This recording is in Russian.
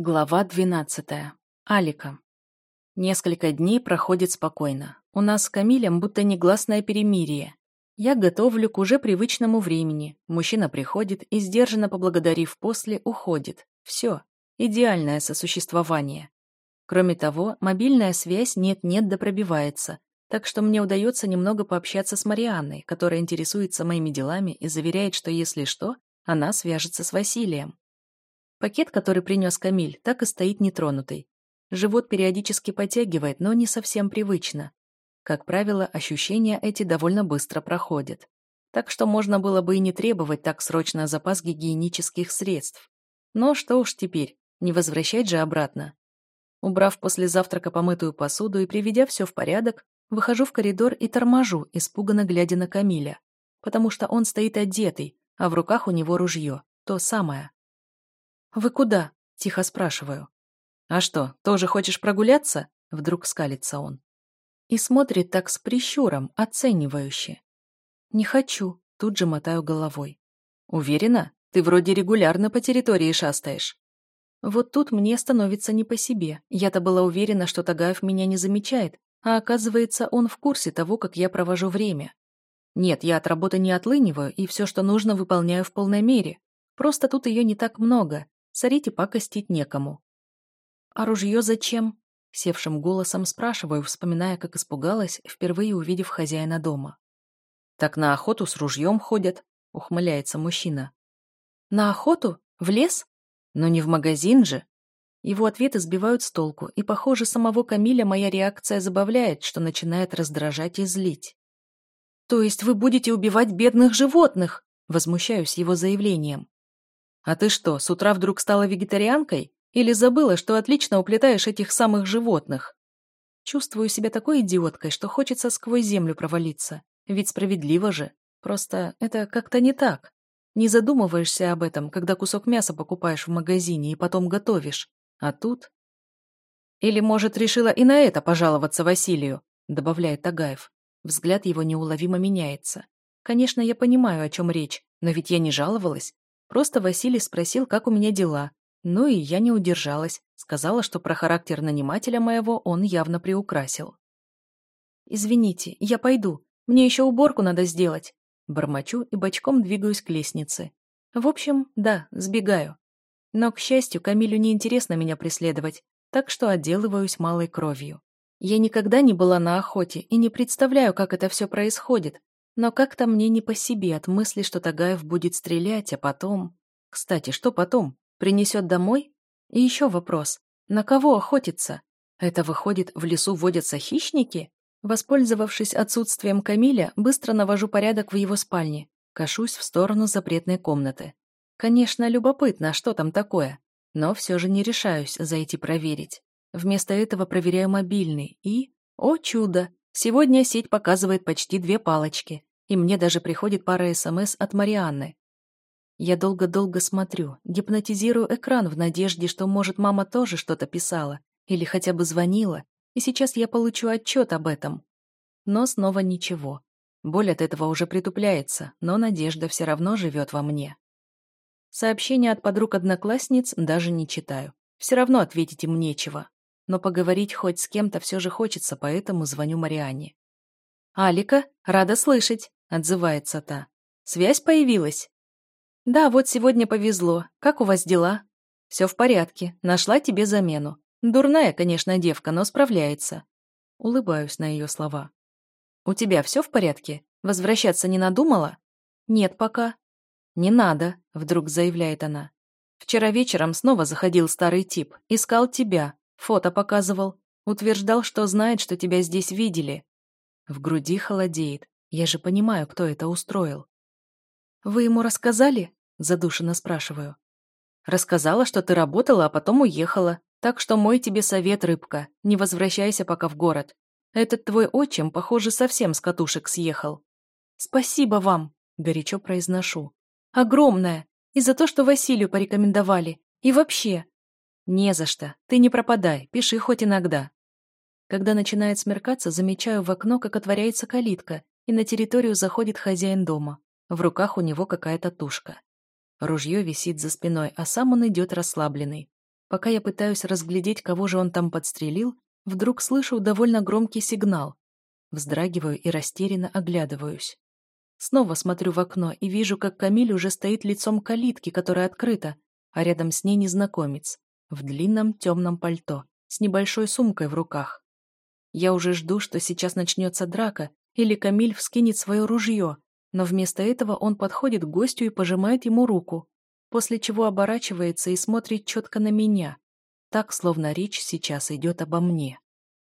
Глава 12. Алика. Несколько дней проходит спокойно. У нас с Камилем будто негласное перемирие. Я готовлю к уже привычному времени. Мужчина приходит и, сдержанно поблагодарив после, уходит. Все. Идеальное сосуществование. Кроме того, мобильная связь нет-нет да пробивается, так что мне удается немного пообщаться с Марианной, которая интересуется моими делами и заверяет, что если что, она свяжется с Василием. Пакет, который принес Камиль, так и стоит нетронутый. Живот периодически подтягивает, но не совсем привычно. Как правило, ощущения эти довольно быстро проходят. Так что можно было бы и не требовать так срочно запас гигиенических средств. Но что уж теперь, не возвращать же обратно. Убрав после завтрака помытую посуду и приведя все в порядок, выхожу в коридор и торможу, испуганно глядя на Камиля. Потому что он стоит одетый, а в руках у него ружье, то самое. «Вы куда?» – тихо спрашиваю. «А что, тоже хочешь прогуляться?» – вдруг скалится он. И смотрит так с прищуром, оценивающе. «Не хочу», – тут же мотаю головой. «Уверена? Ты вроде регулярно по территории шастаешь». Вот тут мне становится не по себе. Я-то была уверена, что Тагаев меня не замечает, а оказывается, он в курсе того, как я провожу время. Нет, я от работы не отлыниваю и все, что нужно, выполняю в полной мере. Просто тут ее не так много, Сорить и пакостить некому. «А ружье зачем?» — севшим голосом спрашиваю, вспоминая, как испугалась, впервые увидев хозяина дома. «Так на охоту с ружьем ходят», — ухмыляется мужчина. «На охоту? В лес? Но не в магазин же». Его ответы сбивают с толку, и, похоже, самого Камиля моя реакция забавляет, что начинает раздражать и злить. «То есть вы будете убивать бедных животных?» Возмущаюсь его заявлением. А ты что, с утра вдруг стала вегетарианкой? Или забыла, что отлично уплетаешь этих самых животных? Чувствую себя такой идиоткой, что хочется сквозь землю провалиться. Ведь справедливо же. Просто это как-то не так. Не задумываешься об этом, когда кусок мяса покупаешь в магазине и потом готовишь. А тут... Или, может, решила и на это пожаловаться Василию, добавляет Тагаев. Взгляд его неуловимо меняется. Конечно, я понимаю, о чем речь, но ведь я не жаловалась. Просто Василий спросил, как у меня дела. Ну и я не удержалась. Сказала, что про характер нанимателя моего он явно приукрасил. «Извините, я пойду. Мне еще уборку надо сделать». Бормочу и бочком двигаюсь к лестнице. В общем, да, сбегаю. Но, к счастью, Камилю неинтересно меня преследовать, так что отделываюсь малой кровью. Я никогда не была на охоте и не представляю, как это все происходит, но как-то мне не по себе от мысли, что Тагаев будет стрелять, а потом... Кстати, что потом? Принесет домой? И еще вопрос. На кого охотиться? Это выходит, в лесу водятся хищники? Воспользовавшись отсутствием Камиля, быстро навожу порядок в его спальне. Кашусь в сторону запретной комнаты. Конечно, любопытно, что там такое. Но все же не решаюсь зайти проверить. Вместо этого проверяю мобильный и... О чудо! Сегодня сеть показывает почти две палочки и мне даже приходит пара СМС от Марианны. Я долго-долго смотрю, гипнотизирую экран в надежде, что, может, мама тоже что-то писала или хотя бы звонила, и сейчас я получу отчет об этом. Но снова ничего. Боль от этого уже притупляется, но надежда все равно живет во мне. Сообщения от подруг-одноклассниц даже не читаю. Все равно ответить им нечего. Но поговорить хоть с кем-то все же хочется, поэтому звоню Марианне. «Алика, рада слышать!» — отзывается та. «Связь появилась?» «Да, вот сегодня повезло. Как у вас дела?» «Все в порядке. Нашла тебе замену. Дурная, конечно, девка, но справляется». Улыбаюсь на ее слова. «У тебя все в порядке? Возвращаться не надумала?» «Нет пока». «Не надо», — вдруг заявляет она. «Вчера вечером снова заходил старый тип. Искал тебя. Фото показывал. Утверждал, что знает, что тебя здесь видели». В груди холодеет. Я же понимаю, кто это устроил. «Вы ему рассказали?» – задушенно спрашиваю. «Рассказала, что ты работала, а потом уехала. Так что мой тебе совет, рыбка, не возвращайся пока в город. Этот твой отчим, похоже, совсем с катушек съехал». «Спасибо вам», – горячо произношу. «Огромное! И за то, что Василию порекомендовали. И вообще...» «Не за что. Ты не пропадай, пиши хоть иногда». Когда начинает смеркаться, замечаю в окно, как отворяется калитка, и на территорию заходит хозяин дома. В руках у него какая-то тушка. Ружье висит за спиной, а сам он идет расслабленный. Пока я пытаюсь разглядеть, кого же он там подстрелил, вдруг слышу довольно громкий сигнал. Вздрагиваю и растерянно оглядываюсь. Снова смотрю в окно и вижу, как Камиль уже стоит лицом калитки, которая открыта, а рядом с ней незнакомец, в длинном темном пальто, с небольшой сумкой в руках. Я уже жду, что сейчас начнется драка, или Камиль вскинет свое ружье, но вместо этого он подходит к гостю и пожимает ему руку, после чего оборачивается и смотрит четко на меня, так, словно речь сейчас идет обо мне.